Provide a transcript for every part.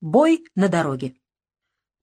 Бой на дороге.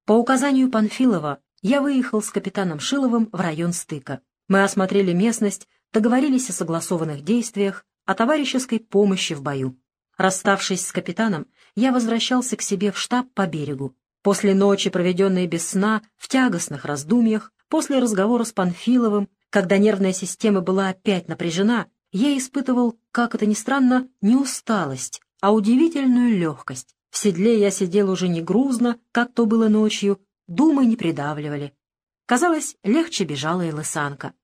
По указанию Панфилова я выехал с капитаном Шиловым в район стыка. Мы осмотрели местность, договорились о согласованных действиях, о товарищеской помощи в бою. Расставшись с капитаном, я возвращался к себе в штаб по берегу. После ночи, проведенной без сна, в тягостных раздумьях, после разговора с Панфиловым, когда нервная система была опять напряжена, я испытывал, как это ни странно, не усталость, а удивительную легкость. В седле я сидел уже не грузно, как то было ночью, думы не придавливали. Казалось, легче бежала и лысанка.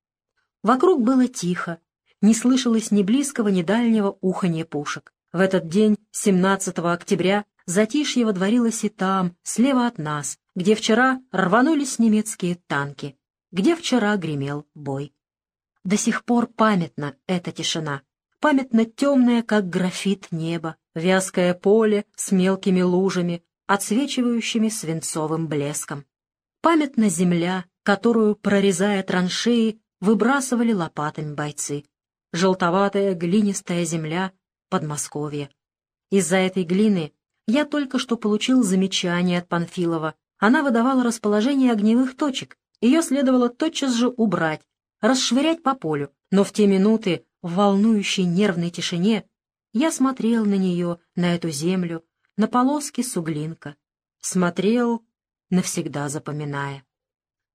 Вокруг было тихо, не слышалось ни близкого, ни дальнего уханья пушек. В этот день, 17 октября, затишье водворилось и там, слева от нас, где вчера рванулись немецкие танки, где вчера гремел бой. До сих пор памятна эта тишина, памятно темное, как графит небо, вязкое поле с мелкими лужами, отсвечивающими свинцовым блеском. Памятна земля, которую, прорезая траншеи, выбрасывали лопатами бойцы. Желтоватая глинистая земля Подмосковья. Из-за этой глины я только что получил замечание от Панфилова. Она выдавала расположение огневых точек. Ее следовало тотчас же убрать, расшвырять по полю. Но в те минуты, в волнующей нервной тишине, я смотрел на нее, на эту землю, на полоски суглинка. Смотрел, навсегда запоминая.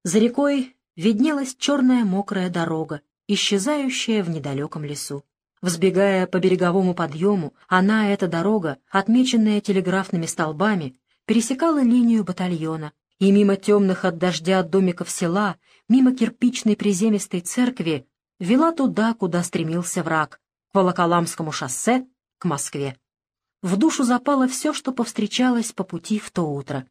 За рекой виднелась черная мокрая дорога, исчезающая в недалеком лесу. Взбегая по береговому подъему, она, эта дорога, отмеченная телеграфными столбами, пересекала линию батальона, и мимо темных от дождя домиков села, мимо кирпичной приземистой церкви, вела туда, куда стремился враг, к Волоколамскому шоссе, к Москве. В душу запало все, что повстречалось по пути в то утро.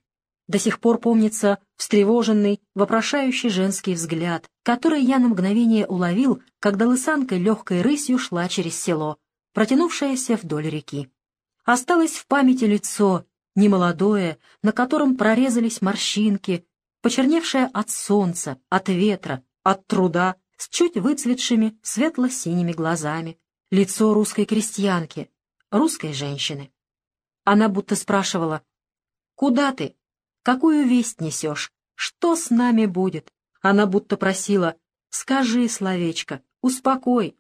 До сих пор помнится встревоженный, вопрошающий женский взгляд, который я на мгновение уловил, когда лысанка легкой рысью шла через село, протянувшееся вдоль реки. Осталось в памяти лицо, немолодое, на котором прорезались морщинки, почерневшее от солнца, от ветра, от труда, с чуть выцветшими светло-синими глазами, лицо русской крестьянки, русской женщины. Она будто спрашивала, «Куда ты? Какую весть несешь? Что с нами будет?» Она будто просила, «Скажи словечко, успокой».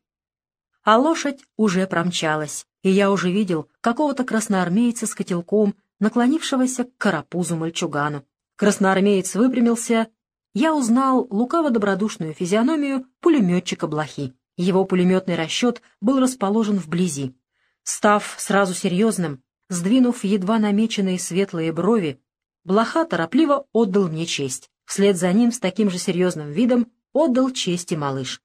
А лошадь уже промчалась, и я уже видел какого-то красноармейца с котелком, наклонившегося к карапузу мальчугану. Красноармеец выпрямился. Я узнал лукаво-добродушную физиономию пулеметчика Блохи. Его пулеметный расчет был расположен вблизи. Став сразу серьезным, сдвинув едва намеченные светлые брови, Блоха торопливо отдал мне честь. Вслед за ним с таким же серьезным видом отдал честь и малыш.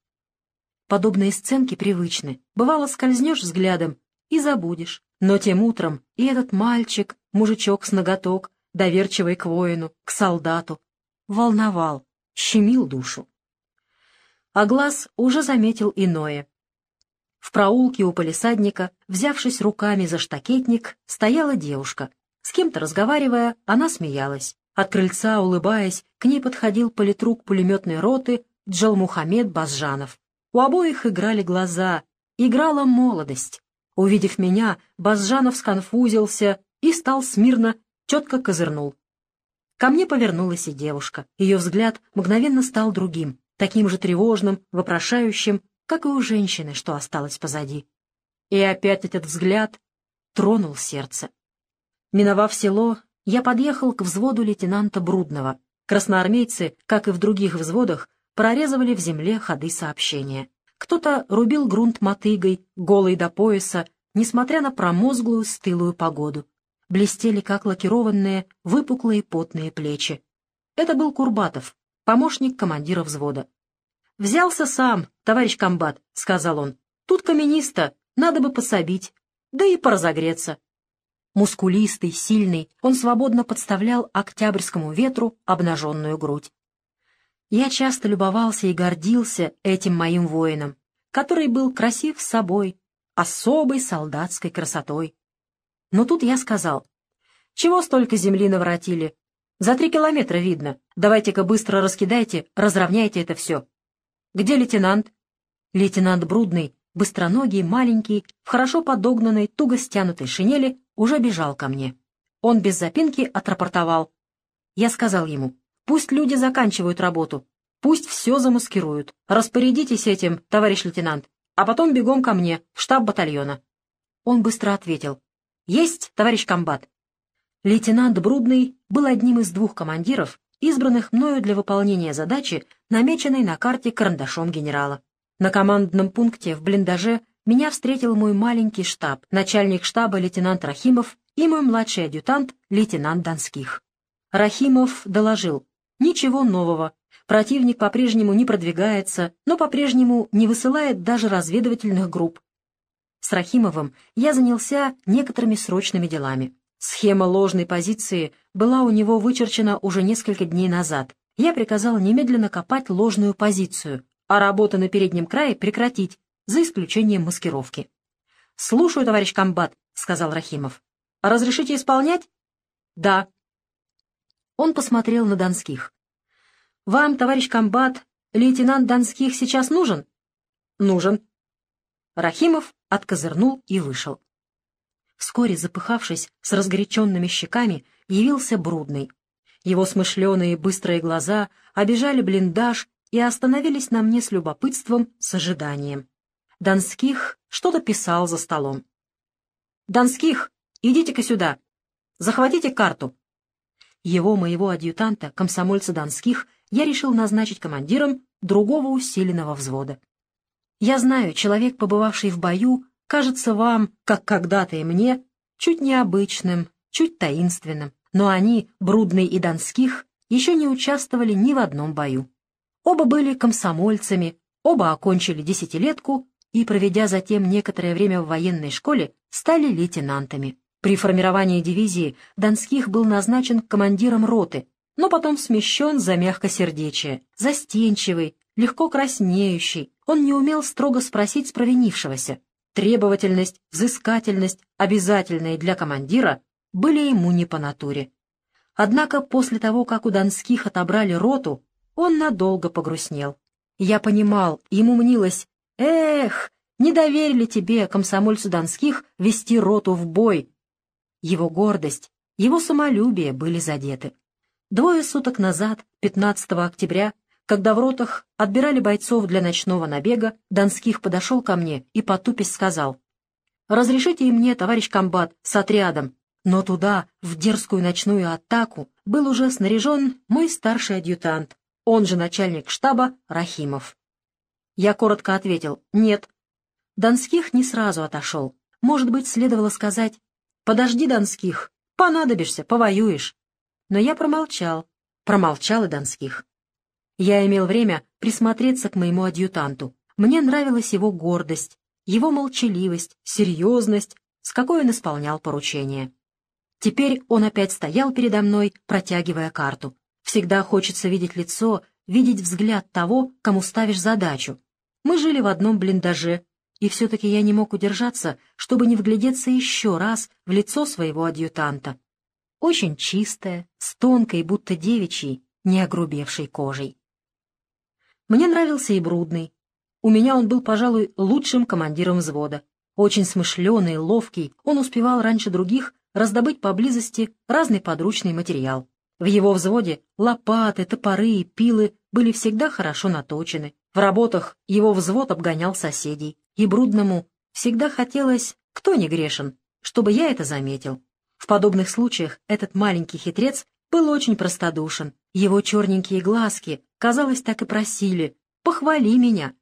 Подобные сценки привычны. Бывало, скользнешь взглядом и забудешь. Но тем утром и этот мальчик, мужичок с ноготок, доверчивый к воину, к солдату, волновал, щемил душу. А глаз уже заметил иное. В проулке у полисадника, взявшись руками за штакетник, стояла девушка. С кем-то разговаривая, она смеялась. От крыльца, улыбаясь, к ней подходил политрук пулеметной роты Джалмухамед Базжанов. У обоих играли глаза, играла молодость. Увидев меня, Базжанов сконфузился и стал смирно, четко козырнул. Ко мне повернулась и девушка. Ее взгляд мгновенно стал другим таким же тревожным, вопрошающим, как и у женщины, что осталось позади. И опять этот взгляд тронул сердце. Миновав село, я подъехал к взводу лейтенанта Брудного. Красноармейцы, как и в других взводах, прорезывали в земле ходы сообщения. Кто-то рубил грунт мотыгой, голый до пояса, несмотря на промозглую стылую погоду. Блестели, как лакированные, выпуклые потные плечи. Это был Курбатов, помощник командира взвода. «Взялся сам, товарищ комбат», — сказал он. «Тут камениста, надо бы пособить, да и поразогреться». Мускулистый, сильный, он свободно подставлял октябрьскому ветру обнаженную грудь. Я часто любовался и гордился этим моим воином, который был красив с собой, особой солдатской красотой. Но тут я сказал, «Чего столько земли наворотили? За три километра видно. Давайте-ка быстро раскидайте, разровняйте это все. Где лейтенант? Лейтенант Брудный, быстроногий, маленький, в хорошо подогнанной, туго стянутой шинели, уже бежал ко мне. Он без запинки отрапортовал. Я сказал ему, пусть люди заканчивают работу, пусть все замаскируют. Распорядитесь этим, товарищ лейтенант, а потом бегом ко мне, в штаб батальона. Он быстро ответил. Есть, товарищ комбат. Лейтенант Брудный был одним из двух командиров, избранных мною для выполнения задачи, намеченной на карте карандашом генерала. На командном пункте в блиндаже меня встретил мой маленький штаб, начальник штаба лейтенант Рахимов и мой младший адъютант лейтенант Донских. Рахимов доложил. Ничего нового. Противник по-прежнему не продвигается, но по-прежнему не высылает даже разведывательных групп. С Рахимовым я занялся некоторыми срочными делами. Схема ложной позиции была у него вычерчена уже несколько дней назад. Я приказал немедленно копать ложную позицию, а работу на переднем крае прекратить, за исключением маскировки. «Слушаю, товарищ комбат», — сказал Рахимов. «Разрешите исполнять?» «Да». Он посмотрел на Донских. «Вам, товарищ комбат, лейтенант Донских сейчас нужен?» «Нужен». Рахимов откозырнул и вышел. Вскоре, запыхавшись, с разгоряченными щеками, явился Брудный. Его смышленые быстрые глаза обижали блиндаж и остановились на мне с любопытством, с ожиданием. Донских что-то писал за столом. «Донских, идите-ка сюда! Захватите карту!» Его, моего адъютанта, комсомольца Донских, я решил назначить командиром другого усиленного взвода. Я знаю, человек, побывавший в бою, кажется вам, как когда-то и мне, чуть необычным, чуть таинственным, но они, Брудный и Донских, еще не участвовали ни в одном бою. Оба были комсомольцами, оба окончили десятилетку и, проведя затем некоторое время в военной школе, стали лейтенантами. При формировании дивизии Донских был назначен командиром роты, но потом смещен за мягкосердечие, застенчивый, легко краснеющий. Он не умел строго спросить с провинившегося. Требовательность, взыскательность, обязательные для командира, были ему не по натуре. Однако после того, как у Донских отобрали роту, он надолго погрустнел. Я понимал, ему мнилось, Эх, не доверили тебе, комсомольцу Донских, вести роту в бой. Его гордость, его самолюбие были задеты. Двое суток назад, 15 октября, когда в ротах отбирали бойцов для ночного набега, Донских подошел ко мне и потупись сказал, «Разрешите и мне, товарищ комбат, с отрядом». Но туда, в дерзкую ночную атаку, был уже снаряжен мой старший адъютант, он же начальник штаба Рахимов. Я коротко ответил «нет». Донских не сразу отошел. Может быть, следовало сказать «подожди, Донских, понадобишься, повоюешь». Но я промолчал. Промолчал и Донских. Я имел время присмотреться к моему адъютанту. Мне нравилась его гордость, его молчаливость, серьезность, с какой он исполнял поручения. Теперь он опять стоял передо мной, протягивая карту. Всегда хочется видеть лицо, видеть взгляд того, кому ставишь задачу. Мы жили в одном блиндаже, и все-таки я не мог удержаться, чтобы не вглядеться еще раз в лицо своего адъютанта. Очень чистое, с тонкой, будто девичьей, не огрубевшей кожей. Мне нравился и Брудный. У меня он был, пожалуй, лучшим командиром взвода. Очень смышленый, ловкий, он успевал раньше других раздобыть поблизости разный подручный материал. В его взводе лопаты, топоры и пилы были всегда хорошо наточены. В работах его взвод обгонял соседей. И Брудному всегда хотелось, кто не грешен, чтобы я это заметил. В подобных случаях этот маленький хитрец был очень простодушен. Его черненькие глазки, казалось, так и просили «похвали меня».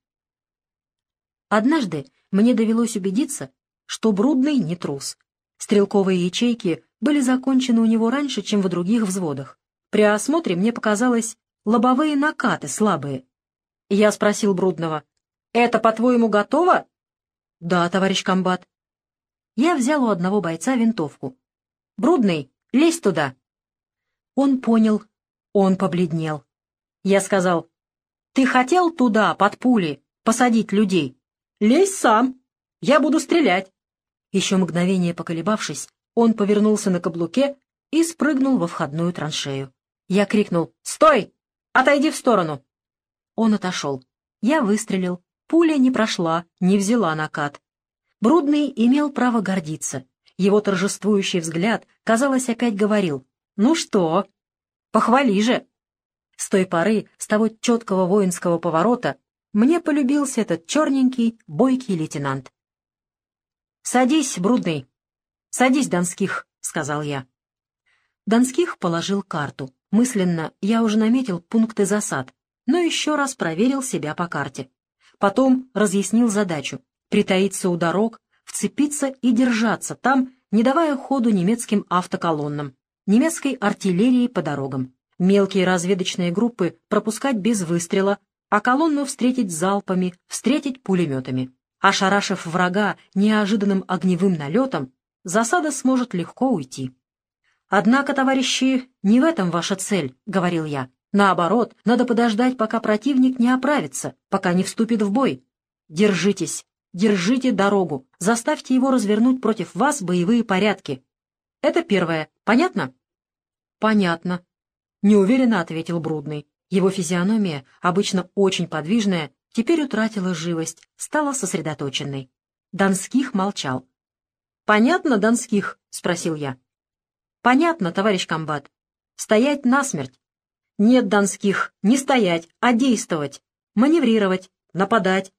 Однажды мне довелось убедиться, что Брудный не трус. Стрелковые ячейки были закончены у него раньше, чем в других взводах. При осмотре мне показалось, лобовые накаты слабые. Я спросил Брудного, «Это, по-твоему, готово?» «Да, товарищ комбат». Я взял у одного бойца винтовку. «Брудный, лезь туда». Он понял, он побледнел. Я сказал, «Ты хотел туда, под пули, посадить людей? Лезь сам, я буду стрелять». Еще мгновение поколебавшись, он повернулся на каблуке и спрыгнул во входную траншею. Я крикнул «Стой! Отойди в сторону!» Он отошел. Я выстрелил. Пуля не прошла, не взяла накат. Брудный имел право гордиться. Его торжествующий взгляд, казалось, опять говорил «Ну что? Похвали же!» С той поры, с того четкого воинского поворота, мне полюбился этот черненький, бойкий лейтенант. «Садись, Брудный. Садись, Донских», — сказал я. Донских положил карту. Мысленно я уже наметил пункты засад, но еще раз проверил себя по карте. Потом разъяснил задачу — притаиться у дорог, вцепиться и держаться там, не давая ходу немецким автоколоннам, немецкой артиллерии по дорогам. Мелкие разведочные группы пропускать без выстрела, а колонну встретить залпами, встретить пулеметами. Ошарашив врага неожиданным огневым налетом, засада сможет легко уйти. «Однако, товарищи, не в этом ваша цель», — говорил я. «Наоборот, надо подождать, пока противник не оправится, пока не вступит в бой. Держитесь, держите дорогу, заставьте его развернуть против вас боевые порядки. Это первое. Понятно?» «Понятно», — неуверенно ответил Брудный. Его физиономия, обычно очень подвижная, теперь утратила живость, стала сосредоточенной. Донских молчал. «Понятно, Донских?» — спросил я. «Понятно, товарищ комбат. Стоять насмерть. Нет, Донских, не стоять, а действовать. Маневрировать, нападать».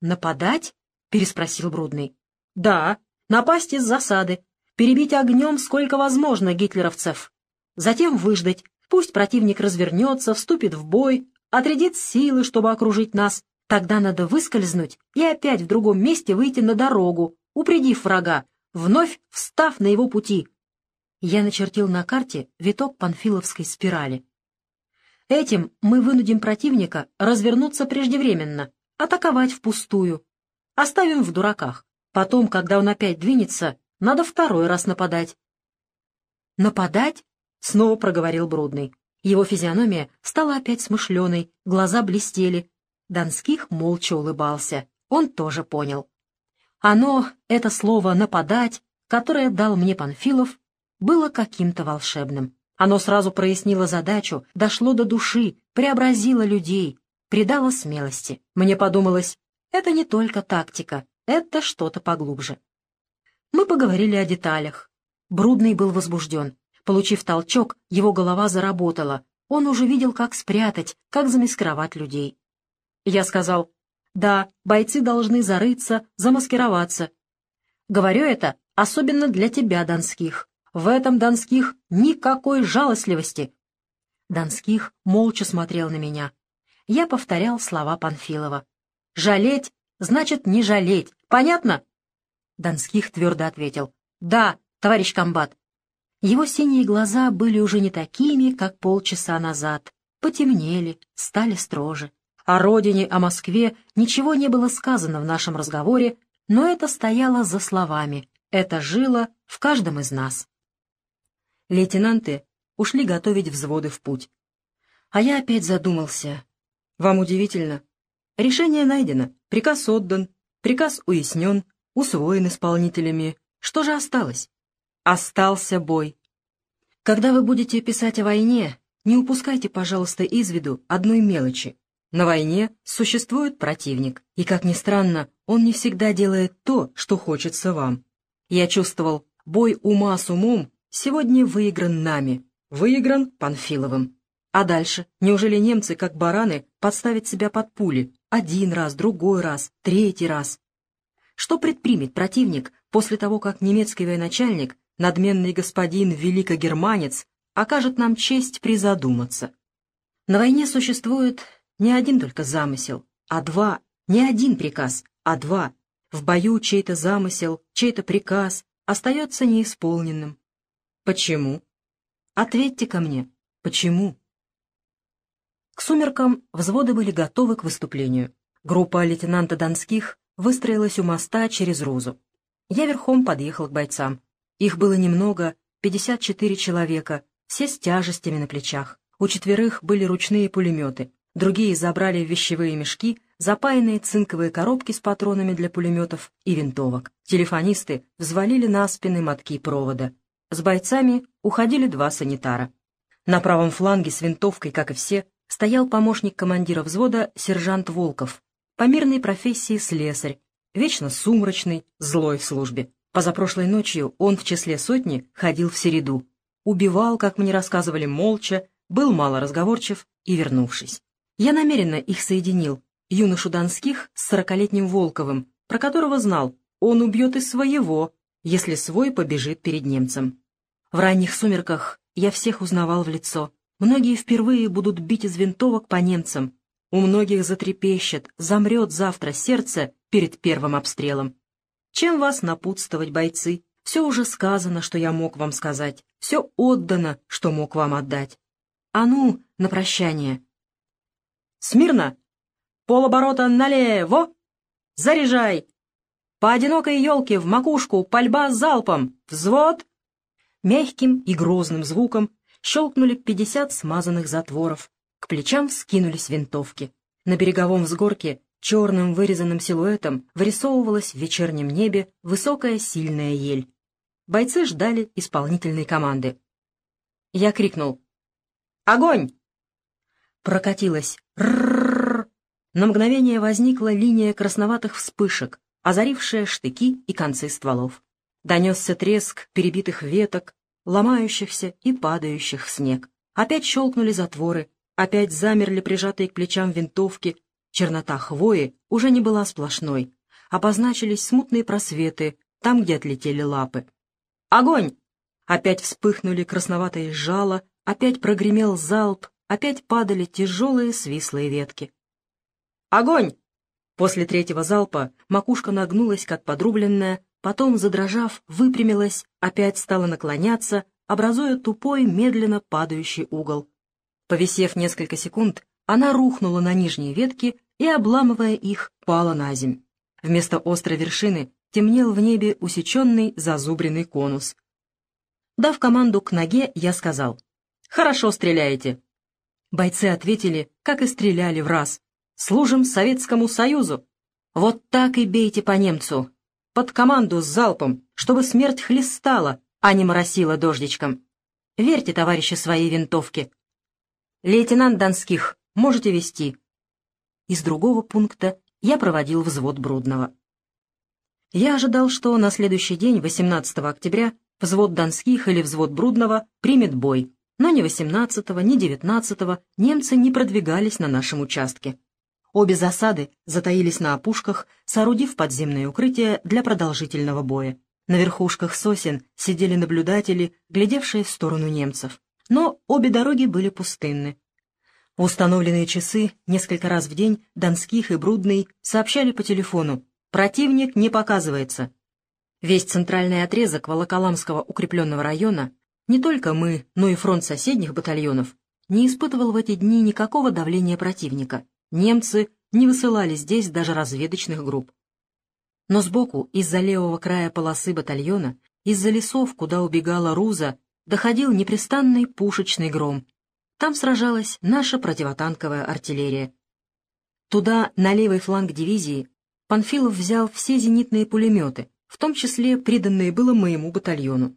«Нападать?» — переспросил Брудный. «Да, напасть из засады, перебить огнем сколько возможно гитлеровцев. Затем выждать, пусть противник развернется, вступит в бой, отрядит силы, чтобы окружить нас. Тогда надо выскользнуть и опять в другом месте выйти на дорогу, упредив врага, вновь встав на его пути. Я начертил на карте виток панфиловской спирали. Этим мы вынудим противника развернуться преждевременно, атаковать впустую. Оставим в дураках. Потом, когда он опять двинется, надо второй раз нападать. «Нападать?» — снова проговорил Брудный. Его физиономия стала опять смышленой, глаза блестели. Донских молча улыбался. Он тоже понял. Оно, это слово «нападать», которое дал мне Панфилов, было каким-то волшебным. Оно сразу прояснило задачу, дошло до души, преобразило людей, придало смелости. Мне подумалось, это не только тактика, это что-то поглубже. Мы поговорили о деталях. Брудный был возбужден. Получив толчок, его голова заработала. Он уже видел, как спрятать, как замаскировать людей. Я сказал, да, бойцы должны зарыться, замаскироваться. Говорю это особенно для тебя, Донских. В этом, Донских, никакой жалостливости. Донских молча смотрел на меня. Я повторял слова Панфилова. «Жалеть значит не жалеть. Понятно?» Донских твердо ответил. «Да, товарищ комбат». Его синие глаза были уже не такими, как полчаса назад. Потемнели, стали строже. О родине, о Москве ничего не было сказано в нашем разговоре, но это стояло за словами, это жило в каждом из нас. Лейтенанты ушли готовить взводы в путь. А я опять задумался. Вам удивительно. Решение найдено, приказ отдан, приказ уяснен, усвоен исполнителями. Что же осталось? Остался бой. Когда вы будете писать о войне, не упускайте, пожалуйста, из виду одной мелочи. На войне существует противник, и, как ни странно, он не всегда делает то, что хочется вам. Я чувствовал, бой ума с умом сегодня выигран нами, выигран Панфиловым. А дальше, неужели немцы, как бараны, подставят себя под пули один раз, другой раз, третий раз? Что предпримет противник после того, как немецкий военачальник, надменный господин великогерманец, окажет нам честь призадуматься? На войне существует не один только замысел, а два. Не один приказ, а два. В бою чей-то замысел, чей-то приказ остается неисполненным. Почему? Ответьте ко мне, почему? К сумеркам взводы были готовы к выступлению. Группа лейтенанта Донских выстроилась у моста через Рузу. Я верхом подъехал к бойцам. Их было немного, 54 человека, все с тяжестями на плечах. У четверых были ручные пулеметы, другие забрали вещевые мешки запаянные цинковые коробки с патронами для пулеметов и винтовок. Телефонисты взвалили на спины мотки провода. С бойцами уходили два санитара. На правом фланге с винтовкой, как и все, стоял помощник командира взвода сержант Волков, по мирной профессии слесарь, вечно сумрачный, злой в службе. Позапрошлой ночью он в числе сотни ходил в середу. Убивал, как мне рассказывали, молча, был мало разговорчив и вернувшись. Я намеренно их соединил, юношу Донских с сорокалетним Волковым, про которого знал, он убьет и своего, если свой побежит перед немцем. В ранних сумерках я всех узнавал в лицо. Многие впервые будут бить из винтовок по немцам. У многих затрепещет, замрет завтра сердце перед первым обстрелом. Чем вас напутствовать, бойцы? Все уже сказано, что я мог вам сказать. Все отдано, что мог вам отдать. А ну, на прощание. Смирно! Полоборота налево! Заряжай! По одинокой елке в макушку пальба залпом! Взвод! Мягким и грозным звуком щелкнули пятьдесят смазанных затворов. К плечам скинулись винтовки. На береговом взгорке черным вырезанным силуэтом вырисовывалась в вечернем небе высокая сильная ель. Бойцы ждали исполнительной команды. Я крикнул «Огонь!» Прокатилась «Рррррр!» На мгновение возникла линия красноватых вспышек, озарившая штыки и концы стволов. Донесся треск перебитых веток, ломающихся и падающих в снег. Опять щелкнули затворы, опять замерли прижатые к плечам винтовки. Чернота хвои уже не была сплошной. Обозначились смутные просветы, там, где отлетели лапы. «Огонь!» Опять вспыхнули красноватые жало, опять прогремел залп, опять падали тяжелые свислые ветки. «Огонь!» После третьего залпа макушка нагнулась, как подрубленная, потом, задрожав, выпрямилась, опять стала наклоняться, образуя тупой, медленно падающий угол. Повисев несколько секунд, она рухнула на нижние ветки и, обламывая их, пала на земь. Вместо острой вершины темнел в небе усеченный зазубренный конус. Дав команду к ноге, я сказал, «Хорошо стреляете». Бойцы ответили, как и стреляли в раз. «Служим Советскому Союзу». Вот так и бейте по немцу. Под команду с залпом, чтобы смерть хлестала, а не моросила дождичком. Верьте, товарищи, своей винтовке. Лейтенант Донских, можете вести. Из другого пункта я проводил взвод Брудного. Я ожидал, что на следующий день, 18 октября, взвод Донских или взвод Брудного примет бой, но ни 18 ни 19 немцы не продвигались на нашем участке. Обе засады затаились на опушках, соорудив подземное укрытие для продолжительного боя. На верхушках сосен сидели наблюдатели, глядевшие в сторону немцев. Но обе дороги были пустынны. В установленные часы несколько раз в день Донских и Брудный сообщали по телефону Противник не показывается. Весь центральный отрезок Волоколамского укрепленного района, не только мы, но и фронт соседних батальонов, не испытывал в эти дни никакого давления противника. Немцы не высылали здесь даже разведочных групп. Но сбоку, из-за левого края полосы батальона, из-за лесов, куда убегала Руза, доходил непрестанный пушечный гром. Там сражалась наша противотанковая артиллерия. Туда, на левый фланг дивизии, Панфилов взял все зенитные пулеметы, в том числе приданные было моему батальону.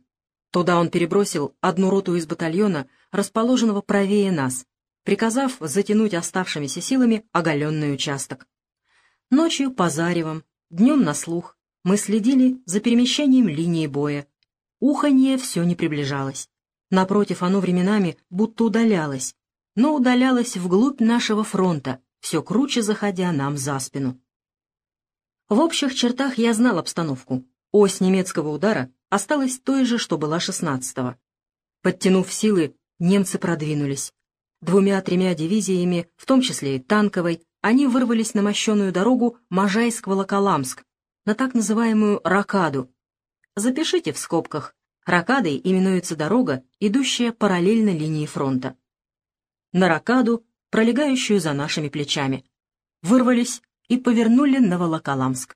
Туда он перебросил одну роту из батальона, расположенного правее нас, приказав затянуть оставшимися силами оголенный участок. Ночью по заревам, днем на слух, мы следили за перемещением линии боя. Уханье все не приближалось. Напротив, оно временами будто удалялось, но удалялось вглубь нашего фронта, все круче заходя нам за спину. В общих чертах я знал обстановку. Ось немецкого удара осталась той же, что была 16-го. Подтянув силы, немцы продвинулись. Двумя-тремя дивизиями, в том числе и танковой, они вырвались на мощенную дорогу Можайск-Волоколамск, на так называемую Ракаду. Запишите в скобках. Ракадой именуется дорога, идущая параллельно линии фронта. На Ракаду, пролегающую за нашими плечами. Вырвались и повернули на Волоколамск.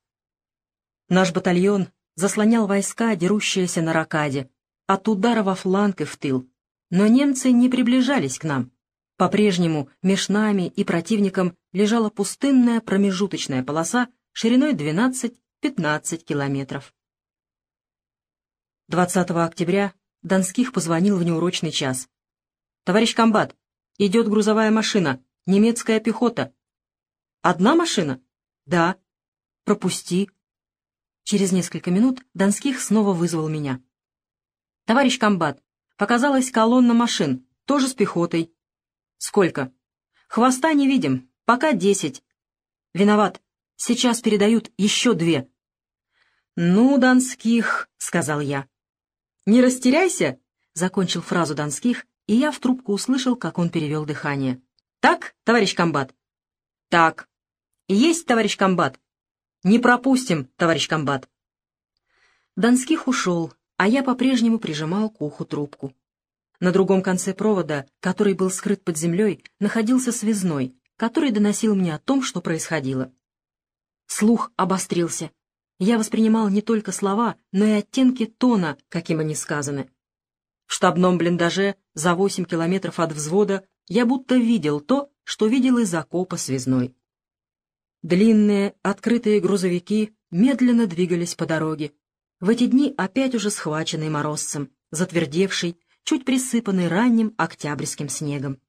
Наш батальон заслонял войска, дерущиеся на ракаде, от удара во фланг и в тыл. Но немцы не приближались к нам. По-прежнему меж нами и противником лежала пустынная промежуточная полоса шириной 12-15 километров. 20 октября Донских позвонил в неурочный час. «Товарищ комбат, идет грузовая машина, немецкая пехота, «Одна машина?» «Да». «Пропусти». Через несколько минут Донских снова вызвал меня. «Товарищ комбат, показалась колонна машин, тоже с пехотой». «Сколько?» «Хвоста не видим, пока десять». «Виноват, сейчас передают еще две». «Ну, Донских», — сказал я. «Не растеряйся», — закончил фразу Донских, и я в трубку услышал, как он перевел дыхание. «Так, товарищ комбат?» «Так». «Есть, товарищ комбат?» «Не пропустим, товарищ комбат». Донских ушел, а я по-прежнему прижимал к уху трубку. На другом конце провода, который был скрыт под землей, находился связной, который доносил мне о том, что происходило. Слух обострился. Я воспринимал не только слова, но и оттенки тона, каким они сказаны. В штабном блиндаже за восемь километров от взвода я будто видел то, что видел из окопа связной. Длинные, открытые грузовики медленно двигались по дороге. В эти дни опять уже схваченный морозцем, затвердевший, чуть присыпанный ранним октябрьским снегом.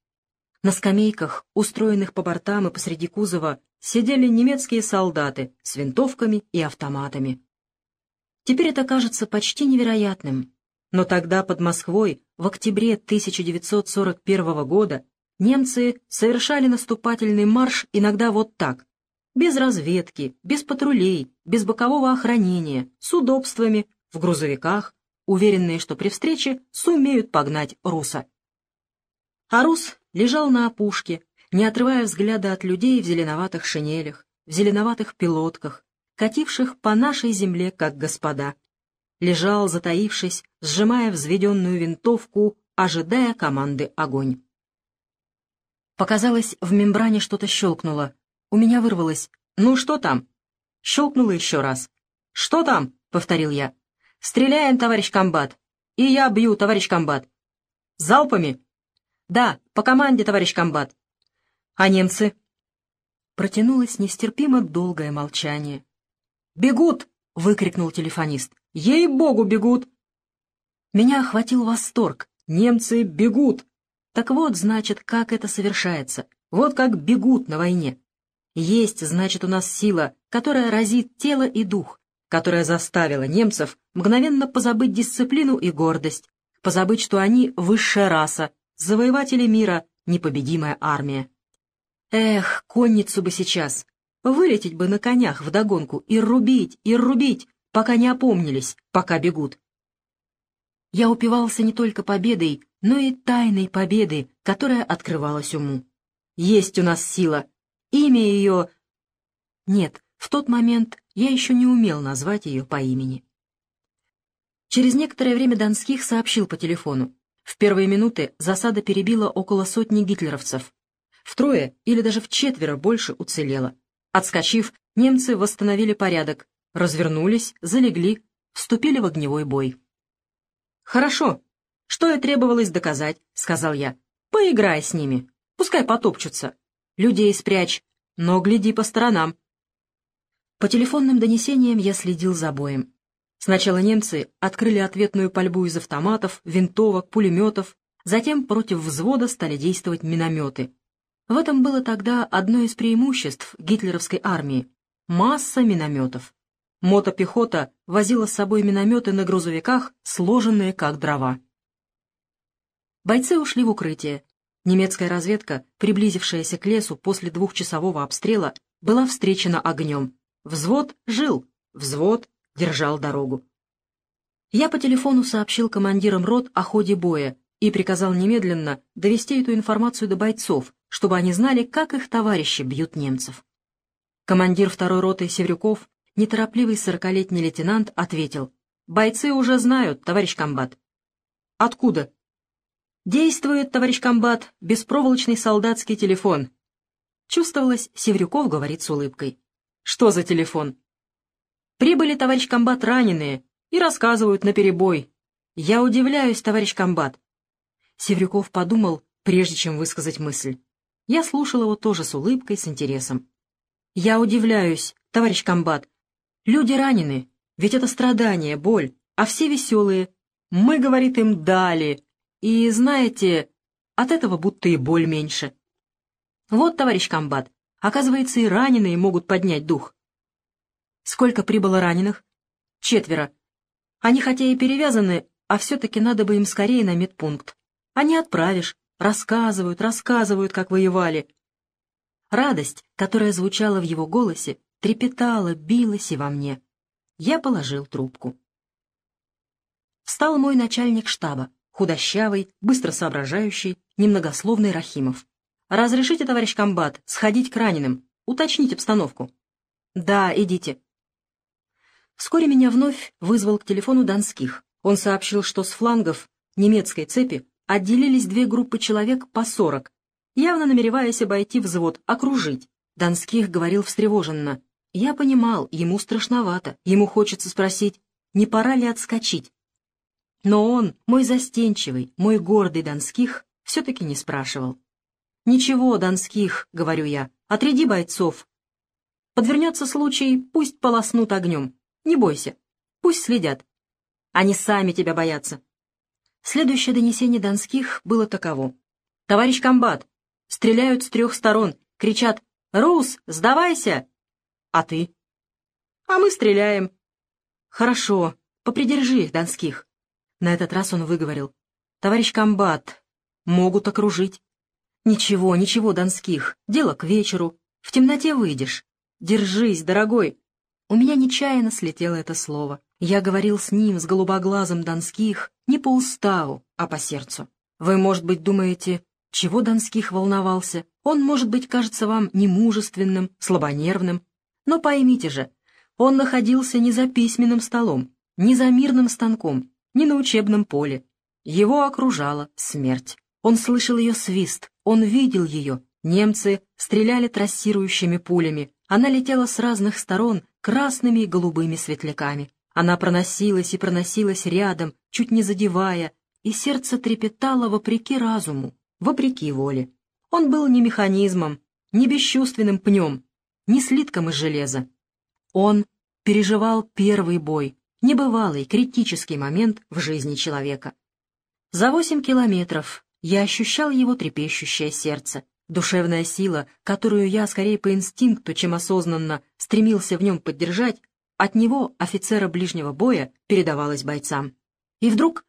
На скамейках, устроенных по бортам и посреди кузова, сидели немецкие солдаты с винтовками и автоматами. Теперь это кажется почти невероятным, но тогда под Москвой, в октябре 1941 года, немцы совершали наступательный марш иногда вот так, без разведки, без патрулей, без бокового охранения, с удобствами, в грузовиках, уверенные, что при встрече сумеют погнать руса. А рус лежал на опушке, не отрывая взгляда от людей в зеленоватых шинелях, в зеленоватых пилотках, кативших по нашей земле, как господа. Лежал, затаившись, сжимая взведенную винтовку, ожидая команды «Огонь». Показалось, в мембране что-то щелкнуло. У меня вырвалось «Ну что там?» Щелкнуло еще раз. «Что там?» — повторил я. «Стреляем, товарищ комбат!» «И я бью, товарищ комбат!» «Залпами?» «Да, по команде, товарищ комбат!» «А немцы?» Протянулось нестерпимо долгое молчание. «Бегут!» — выкрикнул телефонист. «Ей-богу, бегут!» Меня охватил восторг. «Немцы бегут!» Так вот, значит, как это совершается. Вот как бегут на войне. Есть, значит, у нас сила, которая разит тело и дух, которая заставила немцев мгновенно позабыть дисциплину и гордость, позабыть, что они высшая раса, завоеватели мира, непобедимая армия. Эх, конницу бы сейчас, вылететь бы на конях вдогонку и рубить, и рубить, пока не опомнились, пока бегут. Я упивался не только победой, но и тайной победы, которая открывалась уму. Есть у нас сила. Имя ее... Нет, в тот момент я еще не умел назвать ее по имени. Через некоторое время Донских сообщил по телефону. В первые минуты засада перебила около сотни гитлеровцев. Втрое или даже в четверо больше уцелело. Отскочив, немцы восстановили порядок, развернулись, залегли, вступили в огневой бой. «Хорошо. Что и требовалось доказать», — сказал я. «Поиграй с ними. Пускай потопчутся. Людей спрячь, но гляди по сторонам. По телефонным донесениям я следил за боем. Сначала немцы открыли ответную пальбу из автоматов, винтовок, пулеметов, затем против взвода стали действовать минометы. В этом было тогда одно из преимуществ гитлеровской армии — масса минометов. Мотопехота возила с собой минометы на грузовиках, сложенные как дрова. Бойцы ушли в укрытие. Немецкая разведка, приблизившаяся к лесу после двухчасового обстрела, была встречена огнем. Взвод жил, взвод держал дорогу. Я по телефону сообщил командирам рот о ходе боя и приказал немедленно довести эту информацию до бойцов, чтобы они знали, как их товарищи бьют немцев. Командир второй роты Севрюков, неторопливый сорокалетний лейтенант, ответил, «Бойцы уже знают, товарищ комбат». «Откуда?» «Действует, товарищ комбат, беспроволочный солдатский телефон». Чувствовалось, Севрюков говорит с улыбкой. Что за телефон? Прибыли, товарищ комбат, раненые и рассказывают наперебой. Я удивляюсь, товарищ комбат. Севрюков подумал, прежде чем высказать мысль. Я слушал его тоже с улыбкой, с интересом. Я удивляюсь, товарищ комбат. Люди ранены, ведь это страдание, боль, а все веселые. Мы, говорит, им дали. И, знаете, от этого будто и боль меньше. Вот, товарищ комбат, Оказывается, и раненые могут поднять дух. Сколько прибыло раненых? четверо. Они хотя и перевязаны, а все-таки надо бы им скорее на медпункт. А не отправишь. Рассказывают, рассказывают, как воевали. Радость, которая звучала в его голосе, трепетала, билась и во мне. Я положил трубку. Встал мой начальник штаба, худощавый, быстро соображающий, немногословный Рахимов. «Разрешите, товарищ комбат, сходить к раненым, уточнить обстановку?» «Да, идите». Вскоре меня вновь вызвал к телефону Донских. Он сообщил, что с флангов немецкой цепи отделились две группы человек по сорок, явно намереваясь обойти взвод, окружить. Донских говорил встревоженно. Я понимал, ему страшновато, ему хочется спросить, не пора ли отскочить. Но он, мой застенчивый, мой гордый Донских, все-таки не спрашивал. «Ничего, Донских», — говорю я, — «отряди бойцов. Подвернется случай, пусть полоснут огнем. Не бойся, пусть следят. Они сами тебя боятся». Следующее донесение Донских было таково. «Товарищ комбат, стреляют с трех сторон, кричат «Рус, сдавайся!» «А ты?» «А мы стреляем». «Хорошо, попридержи их, Донских». На этот раз он выговорил. «Товарищ комбат, могут окружить». «Ничего, ничего, Донских, дело к вечеру. В темноте выйдешь. Держись, дорогой». У меня нечаянно слетело это слово. Я говорил с ним, с голубоглазым Донских, не по уставу, а по сердцу. Вы, может быть, думаете, чего Донских волновался? Он, может быть, кажется вам немужественным, слабонервным. Но поймите же, он находился не за письменным столом, не за мирным станком, не на учебном поле. Его окружала смерть. Он слышал ее свист, он видел ее. Немцы стреляли трассирующими пулями. Она летела с разных сторон красными и голубыми светляками. Она проносилась и проносилась рядом, чуть не задевая, и сердце трепетало вопреки разуму, вопреки воле. Он был не механизмом, не бесчувственным пнем, не слитком из железа. Он переживал первый бой, небывалый критический момент в жизни человека. За восемь километров я ощущал его трепещущее сердце, душевная сила, которую я скорее по инстинкту, чем осознанно стремился в нем поддержать, от него, офицера ближнего боя, передавалось бойцам. И вдруг,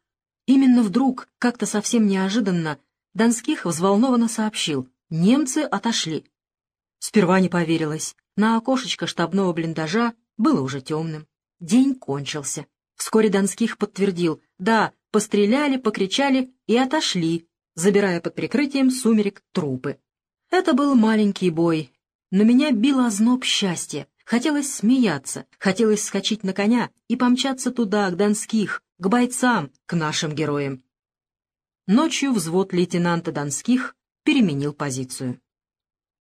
именно вдруг, как-то совсем неожиданно, Донских взволнованно сообщил, немцы отошли. Сперва не поверилось, на окошечко штабного блиндажа было уже темным. День кончился. Вскоре Донских подтвердил, да, постреляли, покричали и отошли, забирая под прикрытием сумерек трупы. Это был маленький бой, но меня било озноб счастья. Хотелось смеяться, хотелось скачать на коня и помчаться туда, к Донских, к бойцам, к нашим героям. Ночью взвод лейтенанта Донских переменил позицию.